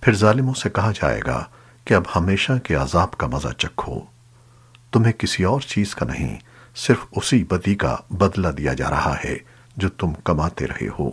پھر ظالموں سے کہا جائے گا کہ اب ہمیشہ کے عذاب کا مزہ چکھو۔ تمہیں کسی اور چیز کا نہیں، صرف اسی بدی کا بدلہ دیا جا رہا ہے جو تم کماتے رہے ہو۔